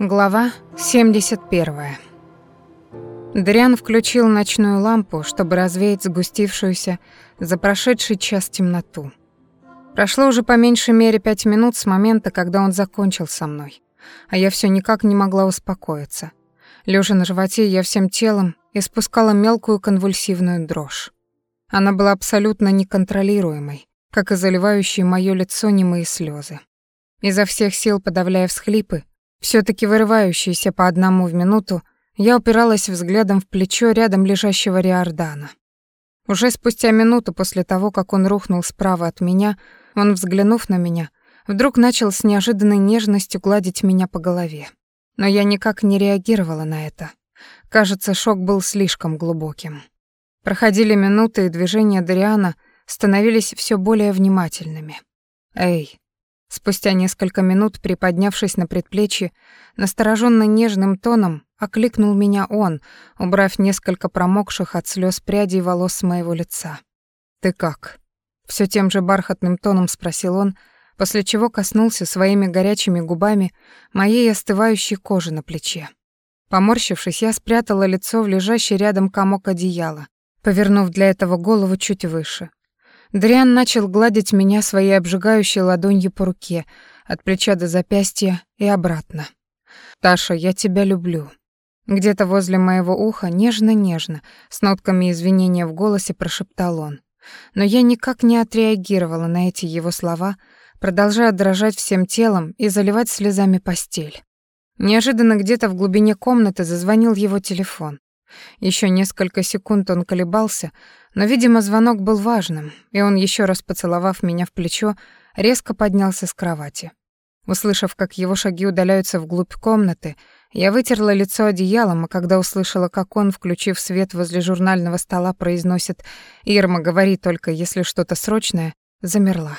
Глава 71. Дриан включил ночную лампу, чтобы развеять сгустившуюся за прошедший час темноту. Прошло уже по меньшей мере пять минут с момента, когда он закончил со мной, а я все никак не могла успокоиться. Лежа на животе, я всем телом испускала мелкую конвульсивную дрожь. Она была абсолютно неконтролируемой, как и заливающие моё лицо немые слезы. Изо всех сил подавляя всхлипы, все таки вырывающиеся по одному в минуту, я упиралась взглядом в плечо рядом лежащего Риордана. Уже спустя минуту после того, как он рухнул справа от меня, он, взглянув на меня, вдруг начал с неожиданной нежностью гладить меня по голове. Но я никак не реагировала на это. Кажется, шок был слишком глубоким. Проходили минуты, и движения Дариана становились все более внимательными. «Эй, Спустя несколько минут, приподнявшись на предплечье, настороженно нежным тоном окликнул меня он, убрав несколько промокших от слез прядей волос с моего лица. «Ты как?» Все тем же бархатным тоном спросил он, после чего коснулся своими горячими губами моей остывающей кожи на плече. Поморщившись, я спрятала лицо в лежащий рядом комок одеяла, повернув для этого голову чуть выше. Дриан начал гладить меня своей обжигающей ладонью по руке, от плеча до запястья и обратно. «Таша, я тебя люблю». Где-то возле моего уха нежно-нежно, с нотками извинения в голосе прошептал он. Но я никак не отреагировала на эти его слова, продолжая дрожать всем телом и заливать слезами постель. Неожиданно где-то в глубине комнаты зазвонил его телефон. Еще несколько секунд он колебался, но, видимо, звонок был важным, и он, еще раз поцеловав меня в плечо, резко поднялся с кровати. Услышав, как его шаги удаляются вглубь комнаты, я вытерла лицо одеялом, а когда услышала, как он, включив свет возле журнального стола, произносит «Ирма, говори только, если что-то срочное», замерла.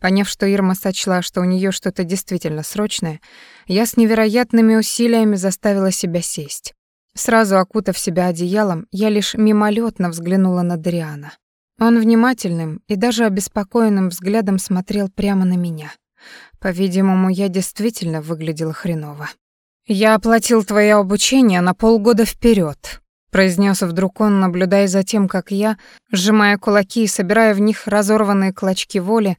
Поняв, что Ирма сочла, что у нее что-то действительно срочное, я с невероятными усилиями заставила себя сесть. Сразу окутав себя одеялом, я лишь мимолетно взглянула на Дариана. Он внимательным и даже обеспокоенным взглядом смотрел прямо на меня. По-видимому, я действительно выглядела хреново. «Я оплатил твое обучение на полгода вперед, произнес вдруг он, наблюдая за тем, как я, сжимая кулаки и собирая в них разорванные клочки воли,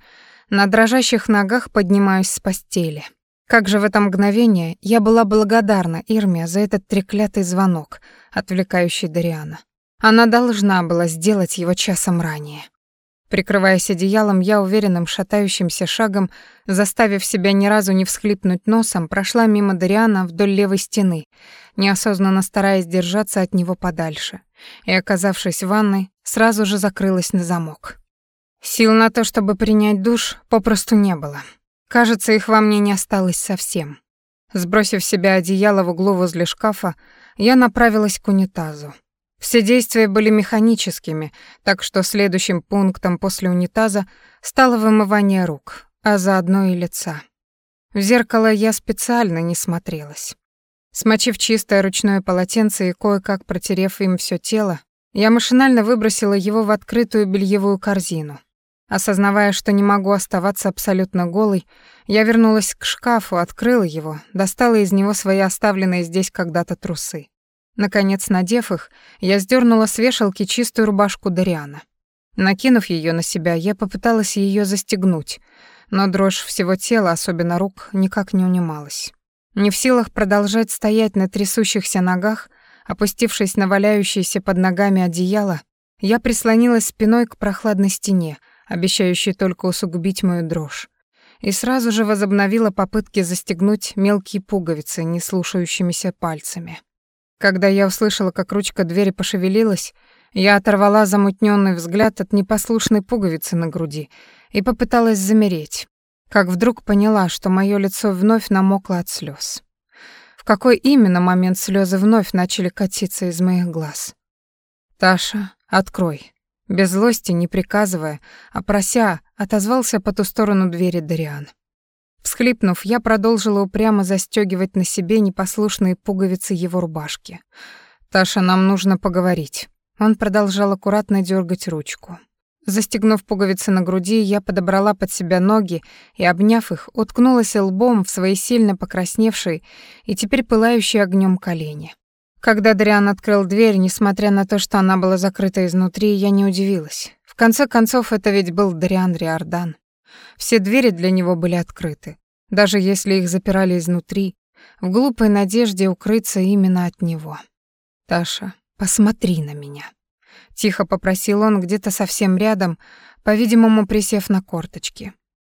на дрожащих ногах поднимаюсь с постели. Как же в это мгновение я была благодарна Ирме за этот треклятый звонок, отвлекающий Дариана. Она должна была сделать его часом ранее. Прикрываясь одеялом, я уверенным шатающимся шагом, заставив себя ни разу не всхлипнуть носом, прошла мимо Дариана вдоль левой стены, неосознанно стараясь держаться от него подальше, и, оказавшись в ванной, сразу же закрылась на замок. Сил на то, чтобы принять душ, попросту не было. Кажется, их во мне не осталось совсем. Сбросив себя одеяло в углу возле шкафа, я направилась к унитазу. Все действия были механическими, так что следующим пунктом после унитаза стало вымывание рук, а заодно и лица. В зеркало я специально не смотрелась. Смочив чистое ручное полотенце и кое-как протерев им все тело, я машинально выбросила его в открытую бельевую корзину. Осознавая, что не могу оставаться абсолютно голой, я вернулась к шкафу, открыла его, достала из него свои оставленные здесь когда-то трусы. Наконец, надев их, я сдернула с вешалки чистую рубашку Дариана. Накинув ее на себя, я попыталась ее застегнуть, но дрожь всего тела, особенно рук, никак не унималась. Не в силах продолжать стоять на трясущихся ногах, опустившись на валяющееся под ногами одеяло, я прислонилась спиной к прохладной стене, обещающий только усугубить мою дрожь. И сразу же возобновила попытки застегнуть мелкие пуговицы не слушающимися пальцами. Когда я услышала, как ручка двери пошевелилась, я оторвала замутненный взгляд от непослушной пуговицы на груди и попыталась замереть, как вдруг поняла, что мое лицо вновь намокло от слез. В какой именно момент слезы вновь начали катиться из моих глаз? «Таша, открой», без злости, не приказывая, а прося, отозвался по ту сторону двери Дариан. Всхлипнув, я продолжила упрямо застёгивать на себе непослушные пуговицы его рубашки. «Таша, нам нужно поговорить». Он продолжал аккуратно дёргать ручку. Застегнув пуговицы на груди, я подобрала под себя ноги и, обняв их, уткнулась лбом в свои сильно покрасневшие и теперь пылающие огнем колени. Когда Дриан открыл дверь, несмотря на то, что она была закрыта изнутри, я не удивилась. В конце концов, это ведь был Дриан Риордан. Все двери для него были открыты, даже если их запирали изнутри, в глупой надежде укрыться именно от него. «Таша, посмотри на меня», — тихо попросил он где-то совсем рядом, по-видимому, присев на корточки.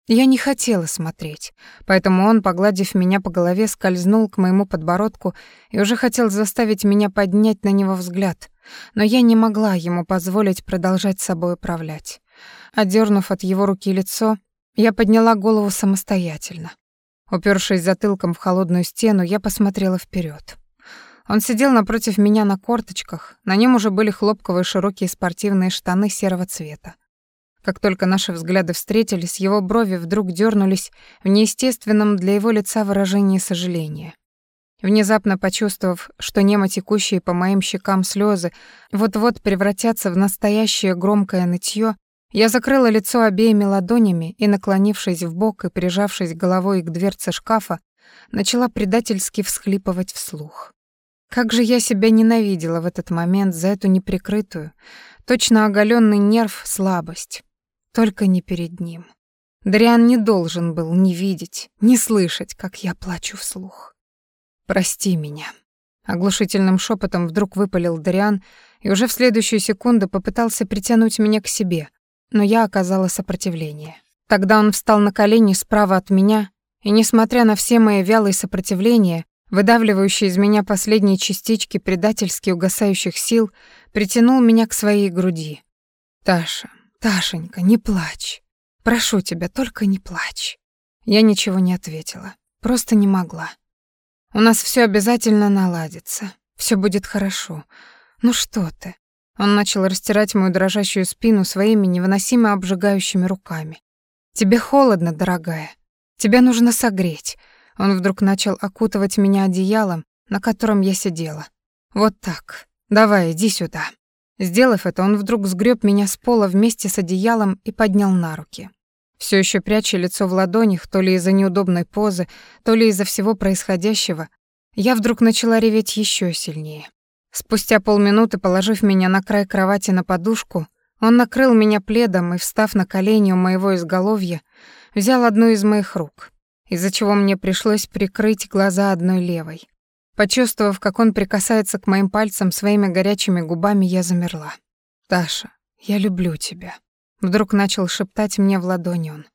Я не хотела смотреть, поэтому он, погладив меня по голове, скользнул к моему подбородку и уже хотел заставить меня поднять на него взгляд, но я не могла ему позволить продолжать собой управлять. Отдернув от его руки лицо, я подняла голову самостоятельно. Упершись затылком в холодную стену, я посмотрела вперед. Он сидел напротив меня на корточках, на нем уже были хлопковые широкие спортивные штаны серого цвета. Как только наши взгляды встретились, его брови вдруг дернулись в неестественном для его лица выражении сожаления. Внезапно почувствовав, что немо текущие по моим щекам слезы вот-вот превратятся в настоящее громкое нытье, я закрыла лицо обеими ладонями и, наклонившись в бок и прижавшись головой к дверце шкафа, начала предательски всхлипывать вслух. Как же я себя ненавидела в этот момент за эту неприкрытую, точно оголенный нерв слабость. Только не перед ним. Дриан не должен был ни видеть, ни слышать, как я плачу вслух. «Прости меня», — оглушительным шепотом вдруг выпалил Дриан и уже в следующую секунду попытался притянуть меня к себе, но я оказала сопротивление. Тогда он встал на колени справа от меня, и, несмотря на все мои вялые сопротивления, выдавливающие из меня последние частички предательски угасающих сил, притянул меня к своей груди. «Таша, Ташенька, не плачь. Прошу тебя, только не плачь». Я ничего не ответила, просто не могла. «У нас все обязательно наладится, все будет хорошо. Ну что ты?» Он начал растирать мою дрожащую спину своими невыносимо обжигающими руками. «Тебе холодно, дорогая. Тебя нужно согреть». Он вдруг начал окутывать меня одеялом, на котором я сидела. «Вот так. Давай, иди сюда». Сделав это, он вдруг сгреб меня с пола вместе с одеялом и поднял на руки. Все еще пряча лицо в ладонях, то ли из-за неудобной позы, то ли из-за всего происходящего, я вдруг начала реветь еще сильнее. Спустя полминуты, положив меня на край кровати на подушку, он накрыл меня пледом и, встав на колени у моего изголовья, взял одну из моих рук, из-за чего мне пришлось прикрыть глаза одной левой. Почувствовав, как он прикасается к моим пальцам своими горячими губами, я замерла. «Таша, я люблю тебя», — вдруг начал шептать мне в ладони он.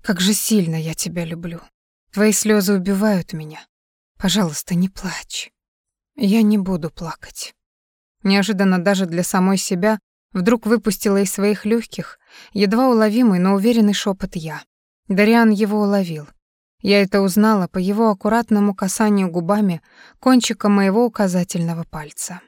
«Как же сильно я тебя люблю. Твои слезы убивают меня. Пожалуйста, не плачь». Я не буду плакать. Неожиданно даже для самой себя вдруг выпустила из своих легких едва уловимый, но уверенный шепот я. Дариан его уловил. Я это узнала по его аккуратному касанию губами кончика моего указательного пальца.